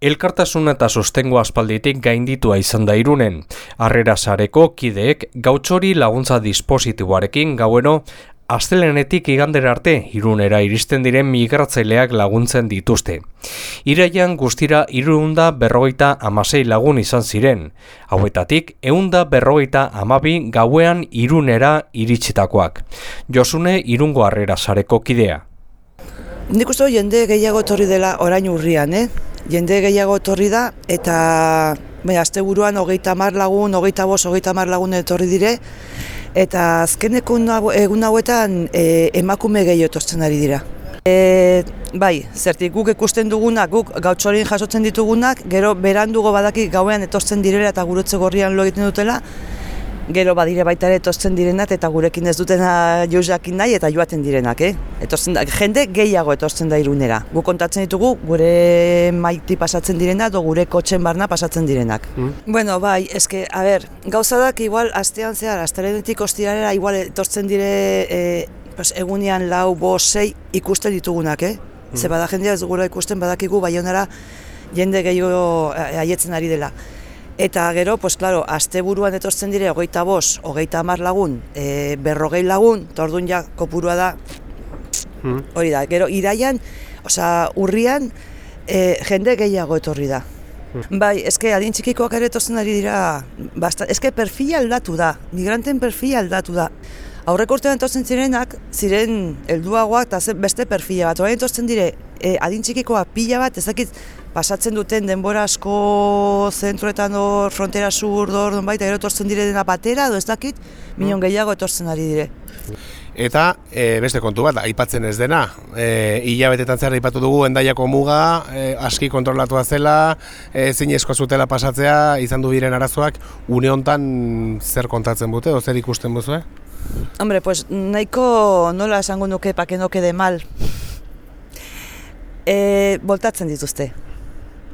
Elkartasun eta sostengo aspalditik gainditua izan da irunen. Arrera sareko kideek gautxori laguntza dispositiboarekin gaueno astelenetik igander arte irunera iristen diren migratzaileak laguntzen dituzte. Iraian guztira irunda berrogeita amasei lagun izan ziren. Hauetatik eunda berrogeita amabi gauean irunera iritsitakoak. Josune irungo arrera sareko kidea. Nik uste jende gehiago torri dela orain urrian, eh? Jende gehiago etorri da eta bai, azte buruan hogeita mar lagun, hogeita bos, hogeita mar lagun etorri dire eta azkeneko egun hauetan e, emakume gehiago etortzen ari dira. E, bai, zertik guk ikusten dugunak, guk gautxorin jasotzen ditugunak, gero berandugo badaki gauean etortzen direla eta gurutze gorrian lo egiten dutela, gero badire baita ere etortzen direnak eta gurekin ez dutena jozakin nahi eta joaten direnak, eh? Etortzen da, jende gehiago etortzen da irunera. Gu kontatzen ditugu gure maiti pasatzen direna edo gure kotxen barna pasatzen direnak. Mm. Bueno, bai, eske, a ber, gauzadak igual astean zehar, astelenetik ostirarera igual etortzen dire e, pues, egunean lau, bo, sei ikusten ditugunak, eh? Mm. Ze bada jendea ez gura ikusten badakigu baionara jende gehiago eh, aietzen ari dela. Eta gero, pues claro, asteburuan etortzen dire hogeita bos, hogeita hamar lagun, e, berrogei lagun, tordun ja kopurua da, hmm. hori da, gero iraian, osea, urrian, e, jende gehiago etorri da. Hmm. Bai, eske adin txikikoak ere etortzen ari dira, basta, eske perfila aldatu da, migranten perfila aldatu da. Aurreko urtean etortzen zirenak, ziren helduagoak eta beste perfila bat, orain etortzen dire, e, adin txikikoa pila bat, ezakit, pasatzen duten denbora asko zentroetan hor, frontera sur, don baita, ero etortzen dire dena batera, edo ez dakit, milion mm. gehiago etortzen ari dire. Eta e, beste kontu bat, aipatzen ez dena, e, hilabetetan zer aipatu dugu endaiako muga, e, aski kontrolatua zela, e, esko zutela pasatzea, izan du diren arazoak, une hontan zer kontatzen bute, o zer ikusten buzu, eh? Hombre, pues nahiko nola esango nuke pakenoke de mal. E, voltatzen dituzte,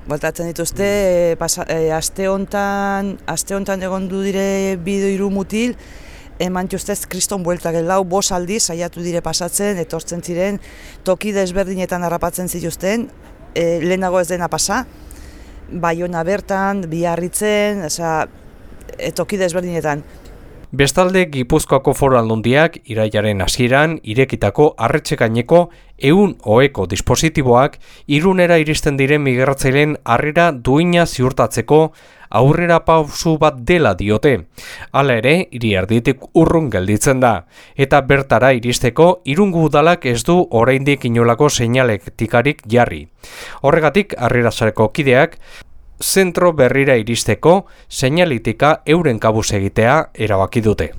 Baltatzen dituzte, e, pasa, e, aste hontan, aste hontan egon du dire bideo hiru mutil, eman justez kriston bueltak lau bos aldi saiatu dire pasatzen, etortzen ziren, toki desberdinetan harrapatzen zituzten, e, lehenago ez dena pasa, baiona bertan, biarritzen, eza, e, toki desberdinetan. Bestalde Gipuzkoako Foru Aldundiak iraiaren hasieran irekitako arretxekaineko eun oeko dispositiboak irunera iristen diren migratzaileen harrera duina ziurtatzeko aurrera pausu bat dela diote. Hala ere, hiri arditik urrun gelditzen da. Eta bertara iristeko irungu udalak ez du oraindik inolako seinalektikarik jarri. Horregatik, harrera kideak, zentro berrira iristeko seinalitika euren kabuz egitea erabaki dute.